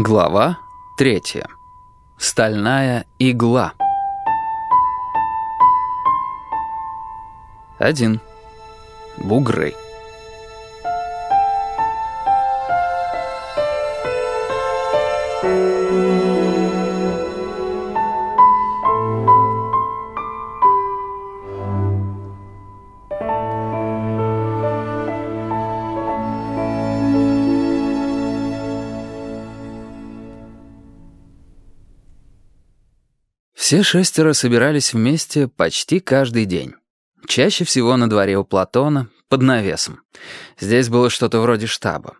Глава третья. Стальная игла. Один. Бугры. Все шестеро собирались вместе почти каждый день. Чаще всего на дворе у Платона, под навесом. Здесь было что-то вроде штаба.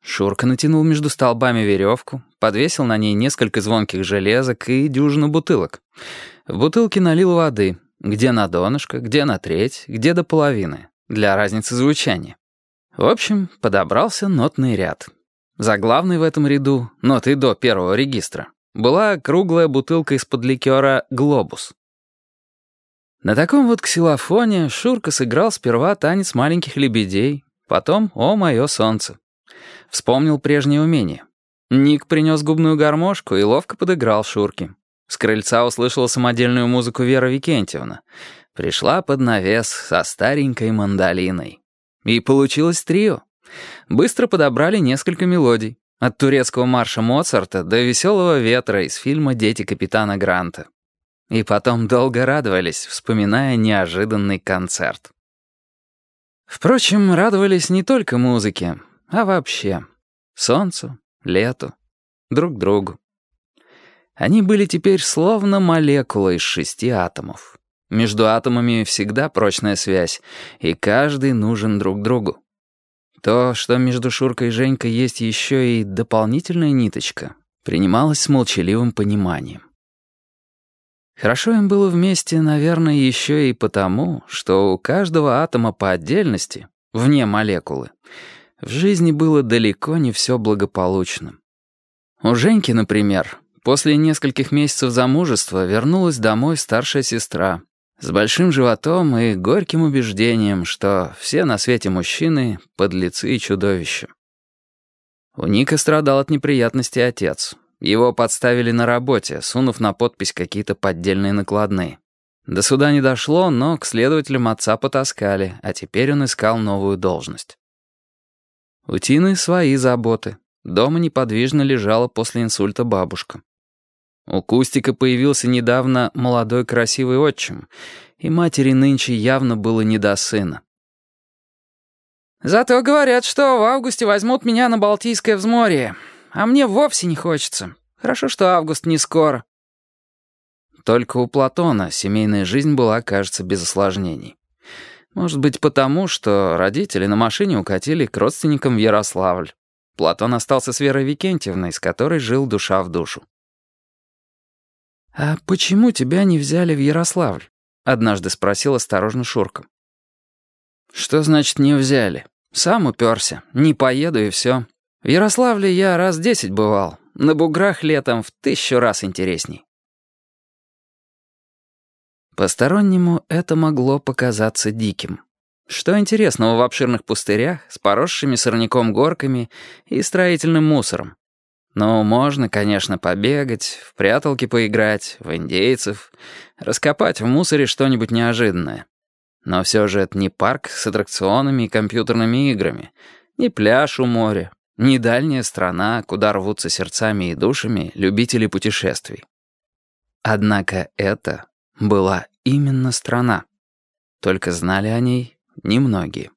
Шурка натянул между столбами веревку, подвесил на ней несколько звонких железок и дюжину бутылок. В бутылки налил воды, где на донышко, где на треть, где до половины, для разницы звучания. В общем, подобрался нотный ряд. Заглавный в этом ряду — ноты до первого регистра была круглая бутылка из-под ликера «Глобус». На таком вот ксилофоне Шурка сыграл сперва танец маленьких лебедей, потом «О, мое солнце». Вспомнил прежнее умение. Ник принес губную гармошку и ловко подыграл Шурке. С крыльца услышала самодельную музыку Вера Викентьевна. Пришла под навес со старенькой мандолиной. И получилось трио. Быстро подобрали несколько мелодий. От турецкого марша Моцарта до «Веселого ветра» из фильма «Дети капитана Гранта». И потом долго радовались, вспоминая неожиданный концерт. Впрочем, радовались не только музыке, а вообще. Солнцу, лету, друг другу. Они были теперь словно молекулы из шести атомов. Между атомами всегда прочная связь, и каждый нужен друг другу. То, что между Шуркой и Женькой есть еще и дополнительная ниточка, принималось с молчаливым пониманием. Хорошо им было вместе, наверное, еще и потому, что у каждого атома по отдельности, вне молекулы, в жизни было далеко не все благополучно. У Женьки, например, после нескольких месяцев замужества вернулась домой старшая сестра, с большим животом и горьким убеждением, что все на свете мужчины — подлецы и чудовища. У Ника страдал от неприятностей отец. Его подставили на работе, сунув на подпись какие-то поддельные накладные. До суда не дошло, но к следователям отца потаскали, а теперь он искал новую должность. У Тины свои заботы. Дома неподвижно лежала после инсульта бабушка. У Кустика появился недавно молодой красивый отчим, и матери нынче явно было не до сына. «Зато говорят, что в августе возьмут меня на Балтийское взморье, а мне вовсе не хочется. Хорошо, что август не скоро». Только у Платона семейная жизнь была, кажется, без осложнений. Может быть, потому, что родители на машине укатили к родственникам в Ярославль. Платон остался с Верой Викентьевной, с которой жил душа в душу. «А почему тебя не взяли в Ярославль?» — однажды спросил осторожно Шурка. «Что значит «не взяли»? Сам уперся. Не поеду и все. В Ярославле я раз десять бывал. На буграх летом в тысячу раз интересней». Постороннему это могло показаться диким. Что интересного в обширных пустырях с поросшими сорняком горками и строительным мусором? Ну, можно, конечно, побегать, в пряталки поиграть, в индейцев, раскопать в мусоре что-нибудь неожиданное. Но все же это не парк с аттракционами и компьютерными играми, не пляж у моря, не дальняя страна, куда рвутся сердцами и душами любители путешествий. Однако это была именно страна. Только знали о ней немногие.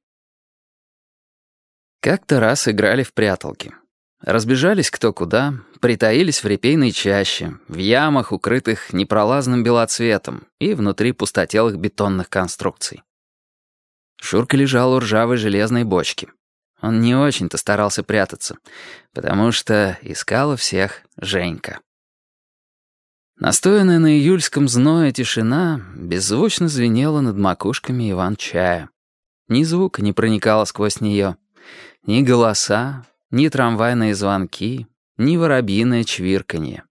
Как-то раз играли в пряталки. Разбежались кто куда, притаились в репейной чаще, в ямах, укрытых непролазным белоцветом и внутри пустотелых бетонных конструкций. Шурка лежал у ржавой железной бочки. Он не очень-то старался прятаться, потому что искала всех Женька. Настоянная на июльском зное тишина беззвучно звенела над макушками Иван-чая. Ни звука не проникало сквозь нее, ни голоса, ни трамвайные звонки, ни воробьиное чвирканье.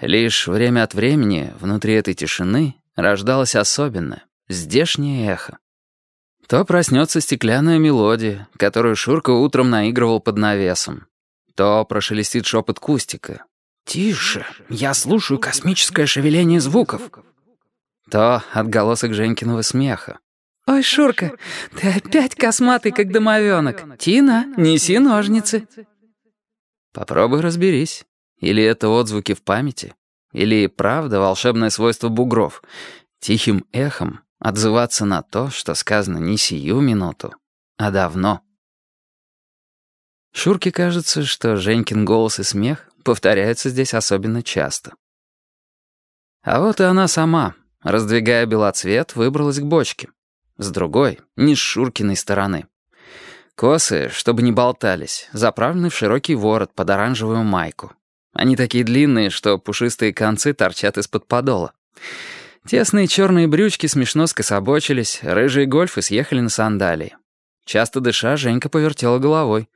Лишь время от времени внутри этой тишины рождалось особенное, здешнее эхо. То проснется стеклянная мелодия, которую Шурка утром наигрывал под навесом. то прошелестит шепот кустика. «Тише, я слушаю космическое шевеление звуков». То отголосок Женькиного смеха. «Ой, Шурка, ты опять косматый, как домовенок. Тина, неси ножницы». Попробуй разберись. Или это отзвуки в памяти, или правда волшебное свойство бугров. Тихим эхом отзываться на то, что сказано не сию минуту, а давно. Шурке кажется, что Женькин голос и смех повторяются здесь особенно часто. А вот и она сама, раздвигая белоцвет, выбралась к бочке. С другой, не с Шуркиной стороны. Косы, чтобы не болтались, заправлены в широкий ворот под оранжевую майку. Они такие длинные, что пушистые концы торчат из-под подола. Тесные черные брючки смешно скособочились, рыжие гольфы съехали на сандалии. Часто дыша, Женька повертела головой.